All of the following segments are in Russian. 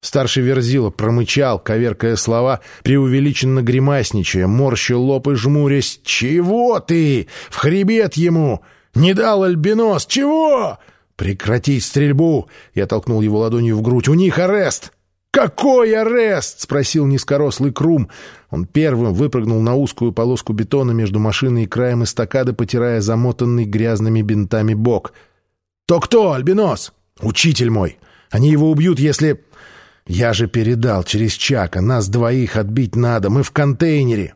Старший Верзила промычал, коверкая слова, преувеличенно гримасничая, морщил лоб и жмурясь. «Чего ты? В хребет ему! Не дал альбинос! Чего?» «Прекратить стрельбу!» Я толкнул его ладонью в грудь. «У них арест!» «Какой арест?» — спросил низкорослый Крум. Он первым выпрыгнул на узкую полоску бетона между машиной и краем эстакады, потирая замотанный грязными бинтами бок. «То кто, Альбинос?» «Учитель мой! Они его убьют, если...» «Я же передал через Чака. Нас двоих отбить надо. Мы в контейнере».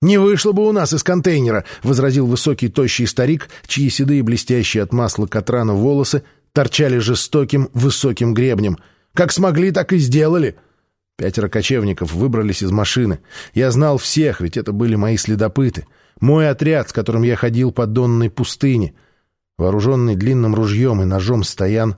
«Не вышло бы у нас из контейнера», — возразил высокий тощий старик, чьи седые блестящие от масла Катрана волосы торчали жестоким высоким гребнем. «Как смогли, так и сделали». Пятеро кочевников выбрались из машины. Я знал всех, ведь это были мои следопыты. Мой отряд, с которым я ходил по донной пустыне. Вооруженный длинным ружьем и ножом стоян,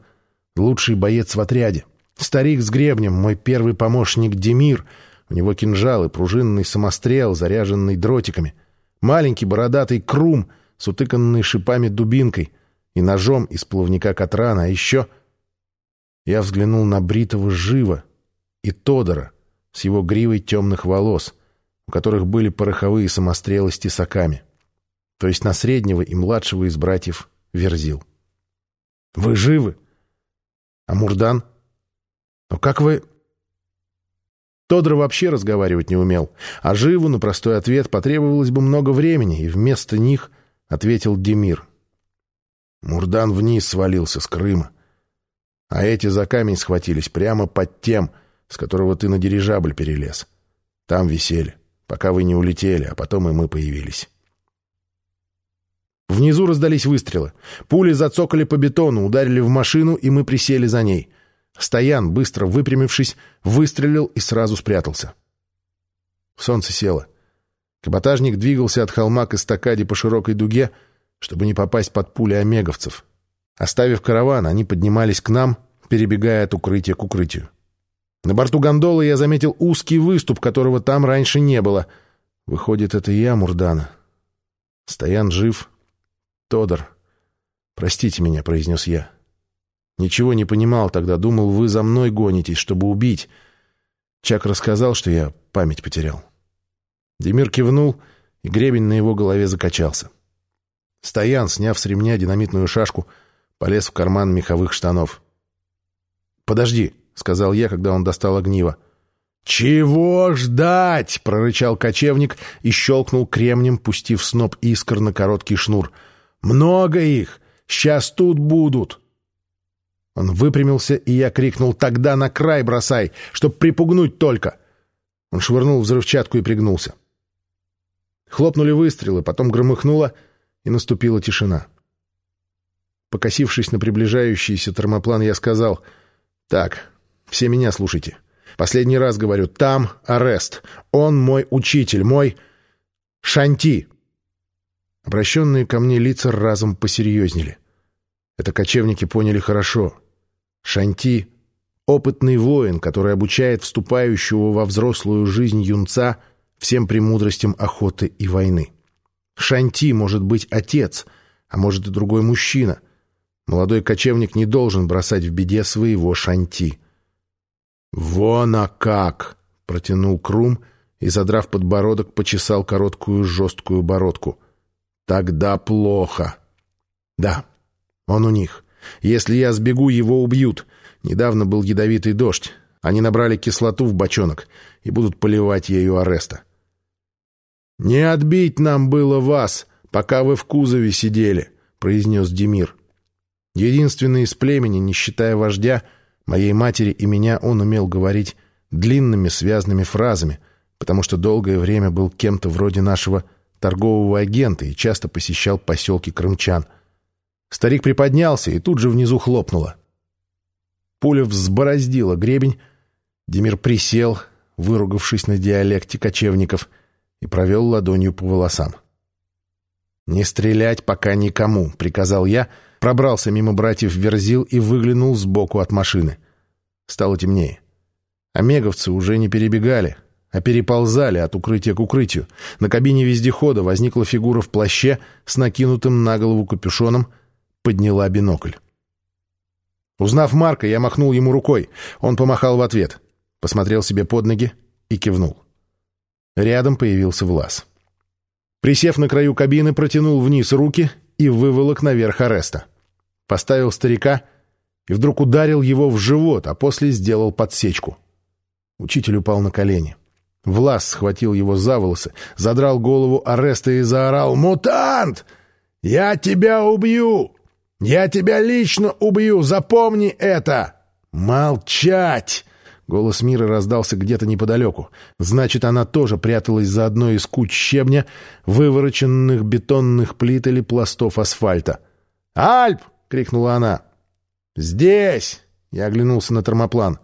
лучший боец в отряде. Старик с гребнем, мой первый помощник Демир. У него кинжал и пружинный самострел, заряженный дротиками. Маленький бородатый крум с утыканной шипами дубинкой и ножом из плавника Катрана. А еще я взглянул на бритого Жива и Тодора с его гривой темных волос, у которых были пороховые самострелы с тесаками. То есть на среднего и младшего из братьев Верзил. «Вы живы? А Мурдан?» «Но как вы...» Тодор вообще разговаривать не умел, а Живу на простой ответ потребовалось бы много времени, и вместо них ответил Демир. Мурдан вниз свалился с Крыма, а эти за камень схватились прямо под тем, с которого ты на дирижабль перелез. Там висели, пока вы не улетели, а потом и мы появились. Внизу раздались выстрелы. Пули зацокали по бетону, ударили в машину, и мы присели за ней — Стоян, быстро выпрямившись, выстрелил и сразу спрятался. Солнце село. Каботажник двигался от холма к эстакаде по широкой дуге, чтобы не попасть под пули омеговцев. Оставив караван, они поднимались к нам, перебегая от укрытия к укрытию. На борту гондолы я заметил узкий выступ, которого там раньше не было. Выходит, это я, Мурдана. Стоян жив. Тодор. «Простите меня», — произнес я. Ничего не понимал тогда, думал, вы за мной гонитесь, чтобы убить. Чак рассказал, что я память потерял. Демир кивнул, и гребень на его голове закачался. Стоян, сняв с ремня динамитную шашку, полез в карман меховых штанов. «Подожди», — сказал я, когда он достал огниво. «Чего ждать?» — прорычал кочевник и щелкнул кремнем, пустив сноп искр на короткий шнур. «Много их! Сейчас тут будут!» Он выпрямился, и я крикнул «Тогда на край бросай, чтоб припугнуть только!» Он швырнул взрывчатку и пригнулся. Хлопнули выстрелы, потом громыхнуло, и наступила тишина. Покосившись на приближающийся термоплан, я сказал «Так, все меня слушайте. Последний раз говорю, там арест. Он мой учитель, мой Шанти». Обращенные ко мне лица разом посерьезнели. Это кочевники поняли хорошо. Шанти — опытный воин, который обучает вступающего во взрослую жизнь юнца всем премудростям охоты и войны. Шанти может быть отец, а может и другой мужчина. Молодой кочевник не должен бросать в беде своего Шанти. «Вон а как!» — протянул Крум и, задрав подбородок, почесал короткую жесткую бородку. «Тогда плохо». «Да, он у них. Если я сбегу, его убьют. Недавно был ядовитый дождь. Они набрали кислоту в бочонок и будут поливать ею ареста. «Не отбить нам было вас, пока вы в кузове сидели», — произнес Демир. Единственный из племени, не считая вождя, моей матери и меня, он умел говорить длинными связанными фразами, потому что долгое время был кем-то вроде нашего торгового агента и часто посещал поселки крымчан — Старик приподнялся, и тут же внизу хлопнуло. Пуля взбороздила гребень. Демир присел, выругавшись на диалекте кочевников, и провел ладонью по волосам. «Не стрелять пока никому», — приказал я, пробрался мимо братьев Верзил и выглянул сбоку от машины. Стало темнее. Омеговцы уже не перебегали, а переползали от укрытия к укрытию. На кабине вездехода возникла фигура в плаще с накинутым на голову капюшоном — подняла бинокль. Узнав Марка, я махнул ему рукой. Он помахал в ответ, посмотрел себе под ноги и кивнул. Рядом появился Влас. Присев на краю кабины, протянул вниз руки и выволок наверх ареста. Поставил старика и вдруг ударил его в живот, а после сделал подсечку. Учитель упал на колени. Влас схватил его за волосы, задрал голову ареста и заорал «Мутант! Я тебя убью! Я тебя лично убью! Запомни это!» «Молчать!» Голос Мира раздался где-то неподалеку. Значит, она тоже пряталась за одной из куч щебня, вывороченных бетонных плит или пластов асфальта. «Альп!» — крикнула она. «Здесь!» — я оглянулся на термоплан.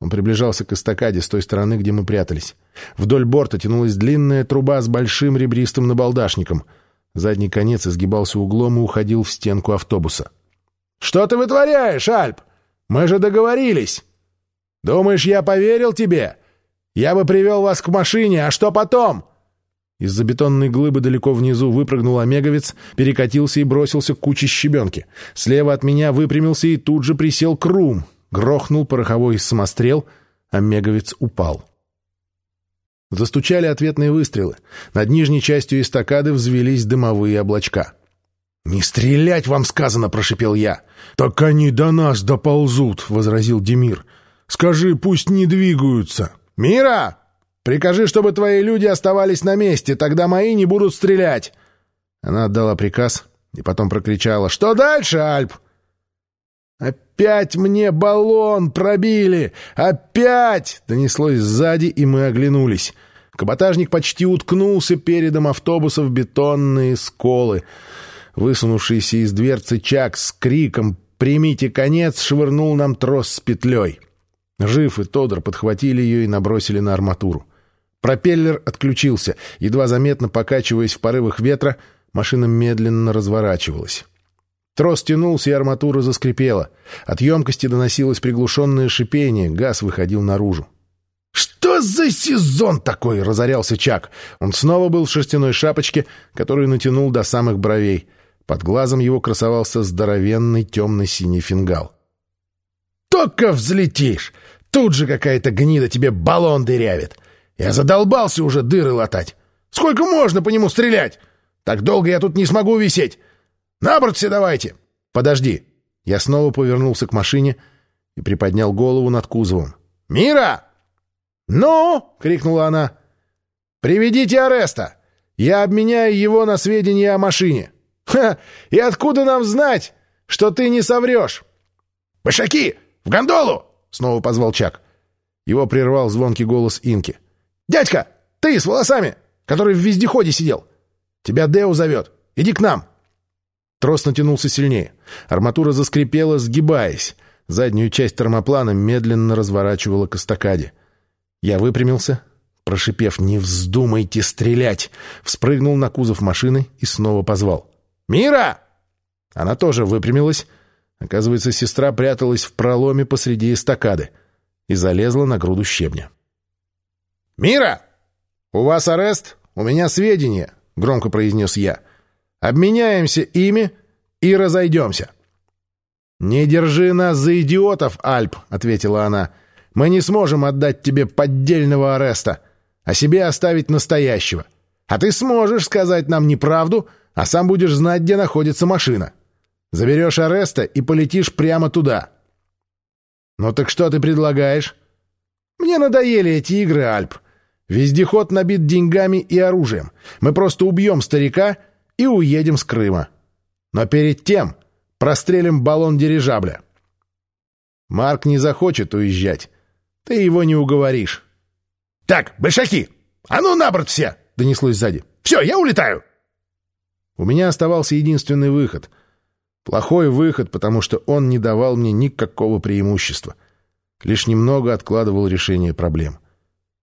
Он приближался к эстакаде с той стороны, где мы прятались. Вдоль борта тянулась длинная труба с большим ребристым набалдашником. Задний конец изгибался углом и уходил в стенку автобуса. «Что ты вытворяешь, Альп? Мы же договорились!» «Думаешь, я поверил тебе? Я бы привел вас к машине, а что потом?» Из-за бетонной глыбы далеко внизу выпрыгнул омеговец, перекатился и бросился к куче щебенки. Слева от меня выпрямился и тут же присел Крум. Грохнул пороховой самострел, омеговец упал. Застучали ответные выстрелы. Над нижней частью эстакады взвелись дымовые облачка. «Не стрелять вам сказано!» — прошипел я. «Так они до нас доползут!» — возразил Демир. «Скажи, пусть не двигаются!» «Мира! Прикажи, чтобы твои люди оставались на месте, тогда мои не будут стрелять!» Она отдала приказ и потом прокричала. «Что дальше, Альп?» «Опять мне баллон пробили! Опять!» — донеслось сзади, и мы оглянулись. Каботажник почти уткнулся передом автобуса в бетонные сколы. Высунувшийся из дверцы Чак с криком «Примите конец!» швырнул нам трос с петлей. Жив и Тодор подхватили ее и набросили на арматуру. Пропеллер отключился. Едва заметно покачиваясь в порывах ветра, машина медленно разворачивалась. Трос тянулся, и арматура заскрипела. От емкости доносилось приглушенное шипение, газ выходил наружу. «Что за сезон такой?» — разорялся Чак. Он снова был в шерстяной шапочке, которую натянул до самых бровей. Под глазом его красовался здоровенный темно-синий фингал. «Только взлетишь! Тут же какая-то гнида тебе баллон дырявит! Я задолбался уже дыры латать! Сколько можно по нему стрелять? Так долго я тут не смогу висеть! «На борт все давайте!» «Подожди!» Я снова повернулся к машине и приподнял голову над кузовом. «Мира!» «Ну!» — крикнула она. «Приведите Ареста! Я обменяю его на сведения о машине!» «Ха! И откуда нам знать, что ты не соврешь?» «Башаки! В гондолу!» — снова позвал Чак. Его прервал звонкий голос Инки. «Дядька! Ты с волосами, который в вездеходе сидел! Тебя Део зовет! Иди к нам!» Трос натянулся сильнее. Арматура заскрипела, сгибаясь. Заднюю часть термоплана медленно разворачивала к эстакаде. Я выпрямился, прошипев «Не вздумайте стрелять!» Вспрыгнул на кузов машины и снова позвал. «Мира!» Она тоже выпрямилась. Оказывается, сестра пряталась в проломе посреди эстакады и залезла на груду щебня. «Мира! У вас арест? У меня сведения!» — громко произнес я. Обменяемся ими и разойдемся». «Не держи нас за идиотов, Альп», — ответила она. «Мы не сможем отдать тебе поддельного ареста, а себе оставить настоящего. А ты сможешь сказать нам неправду, а сам будешь знать, где находится машина. Заберешь ареста и полетишь прямо туда». «Ну так что ты предлагаешь?» «Мне надоели эти игры, Альп. Вездеход набит деньгами и оружием. Мы просто убьем старика и уедем с Крыма. Но перед тем прострелим баллон дирижабля. Марк не захочет уезжать. Ты его не уговоришь. — Так, большаки, а ну на борт все! — донеслось сзади. — Все, я улетаю! У меня оставался единственный выход. Плохой выход, потому что он не давал мне никакого преимущества. Лишь немного откладывал решение проблем.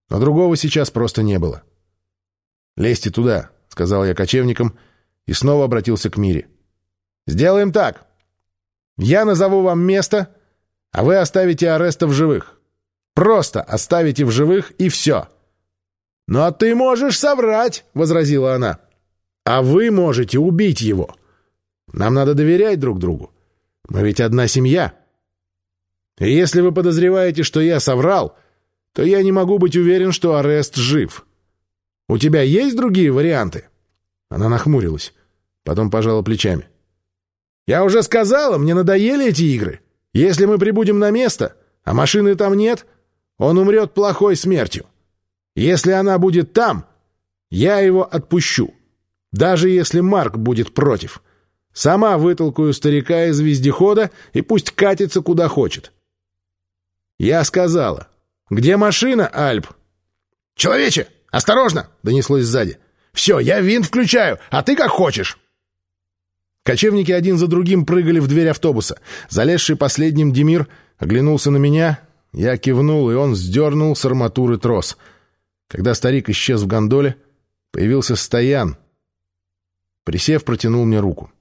Но другого сейчас просто не было. «Лезьте туда», — сказал я кочевникам, — и снова обратился к Мире. «Сделаем так. Я назову вам место, а вы оставите Ареста в живых. Просто оставите в живых, и все». «Но ты можешь соврать», — возразила она. «А вы можете убить его. Нам надо доверять друг другу. Мы ведь одна семья». И если вы подозреваете, что я соврал, то я не могу быть уверен, что Арест жив. У тебя есть другие варианты?» Она нахмурилась, потом пожала плечами. «Я уже сказала, мне надоели эти игры. Если мы прибудем на место, а машины там нет, он умрет плохой смертью. Если она будет там, я его отпущу, даже если Марк будет против. Сама вытолкаю старика из вездехода и пусть катится куда хочет. Я сказала. «Где машина, Альп?» «Человече, осторожно!» — донеслось сзади. «Все, я винт включаю, а ты как хочешь!» Кочевники один за другим прыгали в дверь автобуса. Залезший последним Демир оглянулся на меня. Я кивнул, и он сдернул с арматуры трос. Когда старик исчез в гондоле, появился Стоян. Присев, протянул мне руку.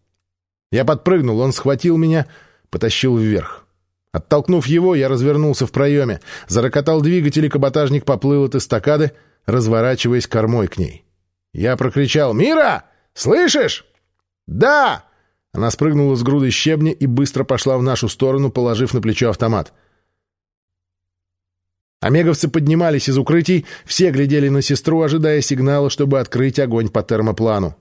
Я подпрыгнул, он схватил меня, потащил вверх. Оттолкнув его, я развернулся в проеме. Зарокотал двигатель, и каботажник поплыл от эстакады, разворачиваясь кормой к ней. Я прокричал «Мира! Слышишь?» «Да!» Она спрыгнула с груды щебня и быстро пошла в нашу сторону, положив на плечо автомат. Омеговцы поднимались из укрытий, все глядели на сестру, ожидая сигнала, чтобы открыть огонь по термоплану.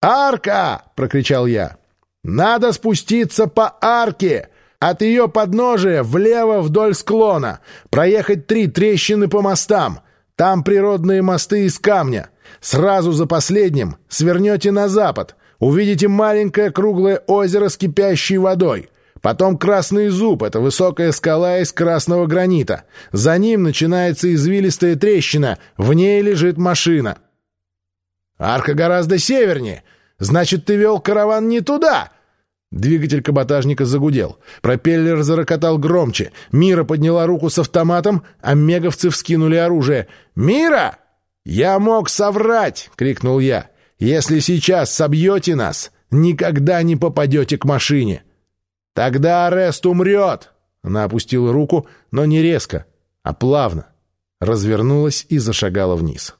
«Арка!» — прокричал я. «Надо спуститься по арке! От ее подножия влево вдоль склона, проехать три трещины по мостам. Там природные мосты из камня. Сразу за последним свернете на запад. Увидите маленькое круглое озеро с кипящей водой. Потом Красный Зуб — это высокая скала из красного гранита. За ним начинается извилистая трещина, в ней лежит машина. «Арка гораздо севернее. Значит, ты вел караван не туда!» Двигатель каботажника загудел. Пропеллер зарокотал громче. Мира подняла руку с автоматом, а меговцы вскинули оружие. «Мира!» «Я мог соврать!» — крикнул я. «Если сейчас собьете нас, никогда не попадете к машине!» «Тогда Арест умрет!» Она опустила руку, но не резко, а плавно. Развернулась и зашагала вниз.